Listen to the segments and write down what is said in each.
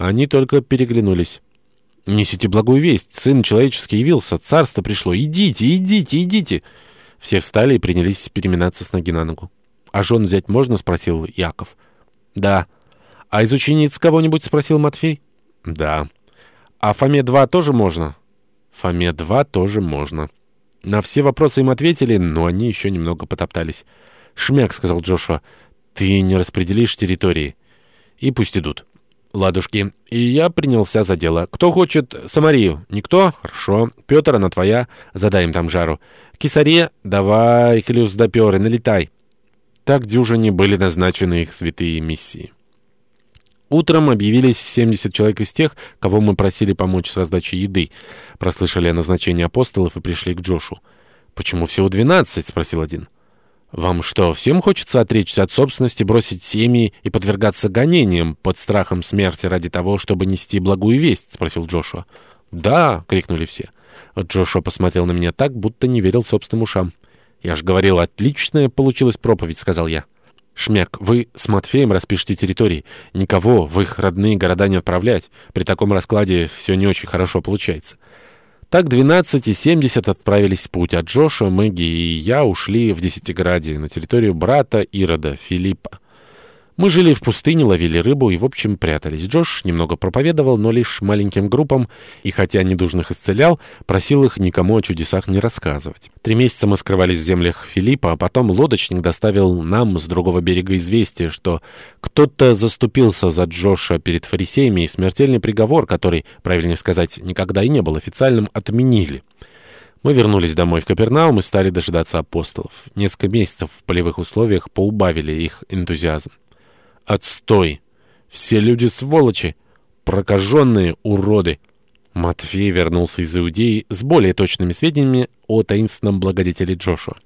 Они только переглянулись. «Несите благую весть, сын человеческий явился, царство пришло, идите, идите, идите!» Все встали и принялись переминаться с ноги на ногу. «А жен взять можно?» — спросил Яков. «Да». «А из учениц кого-нибудь?» — спросил Матфей. «Да». «А Фоме-2 тоже можно?» «Фоме-2 тоже можно». На все вопросы им ответили, но они еще немного потоптались. «Шмяк», — сказал Джошуа, — «ты не распределишь территории». «И пусть идут». «Ладушки». И я принялся за дело. «Кто хочет Самарию?» «Никто?» «Хорошо. Петр, она твоя. Задай там жару». «Кесаре?» «Давай, Клюс доперы, налетай». Так дюжине были назначены их святые миссии. Утром объявились 70 человек из тех, кого мы просили помочь с раздачей еды. Прослышали о назначении апостолов и пришли к Джошу. «Почему всего 12?» — спросил один. «Вам что, всем хочется отречься от собственности, бросить семьи и подвергаться гонениям под страхом смерти ради того, чтобы нести благую весть?» — спросил Джошуа. «Да!» — крикнули все. Джошуа посмотрел на меня так, будто не верил собственным ушам. «Я же говорил, отличная получилась проповедь», — сказал я. «Шмяк, вы с Матфеем распишите территории. Никого в их родные города не отправлять. При таком раскладе все не очень хорошо получается». Так 12 и 70 отправились в путь, а Джоша, Мэгги и я ушли в Десятиграде, на территорию брата Ирода, Филиппа. Мы жили в пустыне, ловили рыбу и, в общем, прятались. Джош немного проповедовал, но лишь маленьким группам, и хотя недужных исцелял, просил их никому о чудесах не рассказывать. Три месяца мы скрывались в землях Филиппа, а потом лодочник доставил нам с другого берега известие, что кто-то заступился за Джоша перед фарисеями, и смертельный приговор, который, правильнее сказать, никогда и не был официальным, отменили. Мы вернулись домой в Капернаум и стали дожидаться апостолов. Несколько месяцев в полевых условиях поубавили их энтузиазм. Отстой! Все люди сволочи! Прокаженные уроды!» Матфей вернулся из Иудеи с более точными сведениями о таинственном благодетеле Джошуа.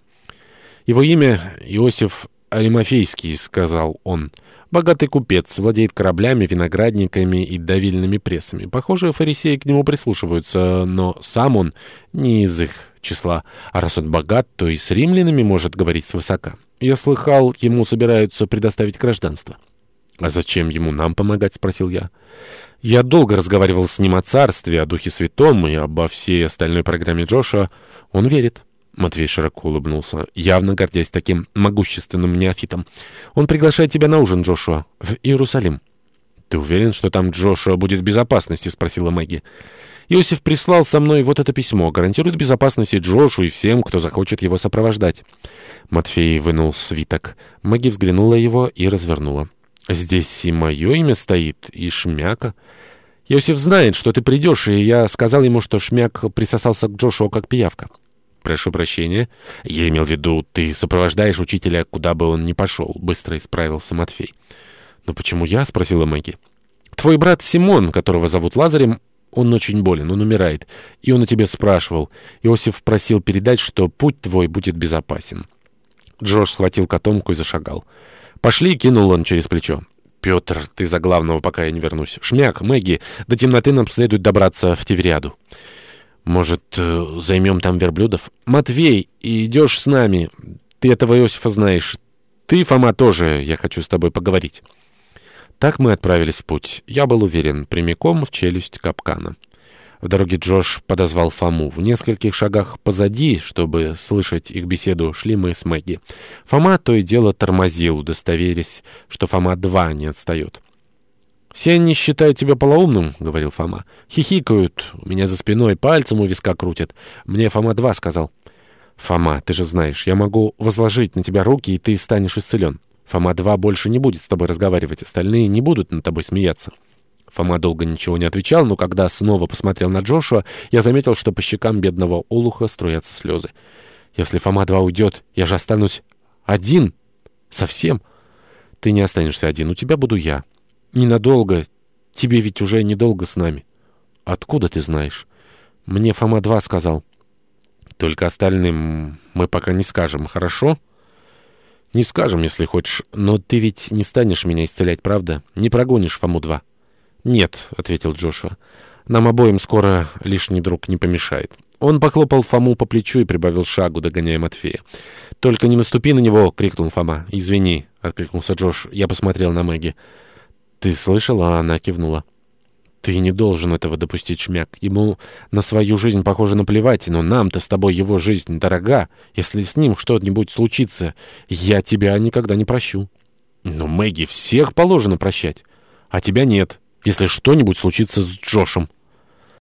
«Его имя Иосиф Аримофейский», — сказал он. «Богатый купец, владеет кораблями, виноградниками и давильными прессами. Похоже, фарисеи к нему прислушиваются, но сам он не из их числа. А раз он богат, то и с римлянами может говорить свысока. Я слыхал, ему собираются предоставить гражданство». «А зачем ему нам помогать?» — спросил я. Я долго разговаривал с ним о царстве, о Духе Святом и обо всей остальной программе Джоша. Он верит. Матвей широко улыбнулся, явно гордясь таким могущественным неофитом. «Он приглашает тебя на ужин, Джошуа, в Иерусалим». «Ты уверен, что там Джошуа будет в безопасности?» — спросила Мэгги. «Иосиф прислал со мной вот это письмо. Гарантирует безопасность и Джошу, и всем, кто захочет его сопровождать». Матфей вынул свиток. Мэгги взглянула его и развернула. Здесь и мое имя стоит, и Шмяка. Иосиф знает, что ты придешь, и я сказал ему, что Шмяк присосался к Джошуа как пиявка. Прошу прощения. Я имел в виду, ты сопровождаешь учителя, куда бы он ни пошел. Быстро исправился Матфей. Но почему я? Спросила Мэгги. Твой брат Симон, которого зовут Лазарем, он очень болен, он умирает. И он о тебе спрашивал. Иосиф просил передать, что путь твой будет безопасен. Джош схватил котомку и зашагал. «Пошли!» — кинул он через плечо. «Петр, ты за главного, пока я не вернусь. Шмяк, Мэгги, до темноты нам следует добраться в Тевриаду». «Может, э, займем там верблюдов?» «Матвей, идешь с нами. Ты этого Иосифа знаешь. Ты, Фома, тоже. Я хочу с тобой поговорить». Так мы отправились в путь. Я был уверен, прямиком в челюсть капкана. В дороге Джош подозвал Фому. В нескольких шагах позади, чтобы слышать их беседу, шли мы с Мэгги. Фома то и дело тормозил, удостоверясь, что Фома-2 не отстает. «Все они считают тебя полоумным», — говорил Фома. «Хихикают, у меня за спиной пальцем у виска крутят. Мне Фома-2 сказал». «Фома, ты же знаешь, я могу возложить на тебя руки, и ты станешь исцелен. Фома-2 больше не будет с тобой разговаривать, остальные не будут над тобой смеяться». Фома долго ничего не отвечал, но когда снова посмотрел на Джошуа, я заметил, что по щекам бедного олуха струятся слезы. «Если Фома-2 уйдет, я же останусь один. Совсем. Ты не останешься один, у тебя буду я. Ненадолго. Тебе ведь уже недолго с нами». «Откуда ты знаешь?» «Мне Фома-2 сказал». «Только остальным мы пока не скажем, хорошо?» «Не скажем, если хочешь, но ты ведь не станешь меня исцелять, правда? Не прогонишь Фому-2». «Нет», — ответил Джошуа. «Нам обоим скоро лишний друг не помешает». Он похлопал Фому по плечу и прибавил шагу, догоняя Матфея. «Только не наступи на него!» — крикнул Фома. «Извини!» — откликнулся Джош. Я посмотрел на Мэгги. «Ты слышала?» — она кивнула. Ты не должен этого допустить, Шмяк. Ему на свою жизнь, похоже, наплевать, но нам-то с тобой его жизнь дорога. Если с ним что-нибудь случится, я тебя никогда не прощу. Но Мэгги всех положено прощать, а тебя нет, если что-нибудь случится с Джошем.